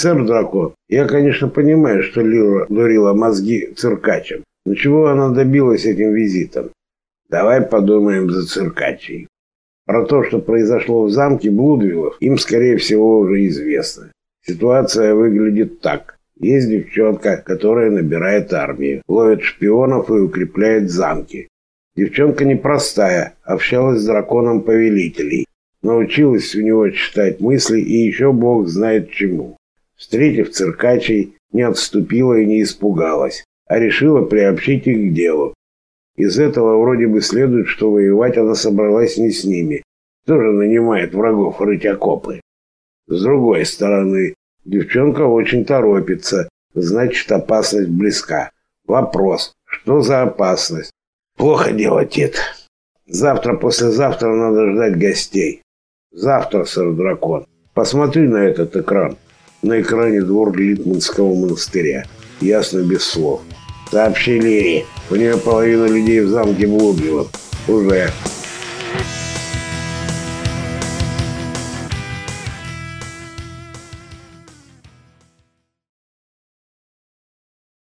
Сэр Дракон, я, конечно, понимаю, что Лила дурила мозги циркачем. Но чего она добилась этим визитом? Давай подумаем за циркачей. Про то, что произошло в замке Блудвиллов, им, скорее всего, уже известно. Ситуация выглядит так. Есть девчонка, которая набирает армию, ловит шпионов и укрепляет замки. Девчонка непростая, общалась с драконом повелителей. Научилась у него читать мысли и еще бог знает чему. Встретив циркачей, не отступила и не испугалась, а решила приобщить их к делу. Из этого вроде бы следует, что воевать она собралась не с ними. Тоже нанимает врагов рыть окопы. С другой стороны, девчонка очень торопится, значит опасность близка. Вопрос, что за опасность? Плохо дело, Тит. Завтра-послезавтра надо ждать гостей. Завтра, сэр Дракон. Посмотри на этот экран. На экране двор Литманского монастыря. Ясно без слов. Сообщи Лире. У нее половина людей в замке Блудвилов. Уже.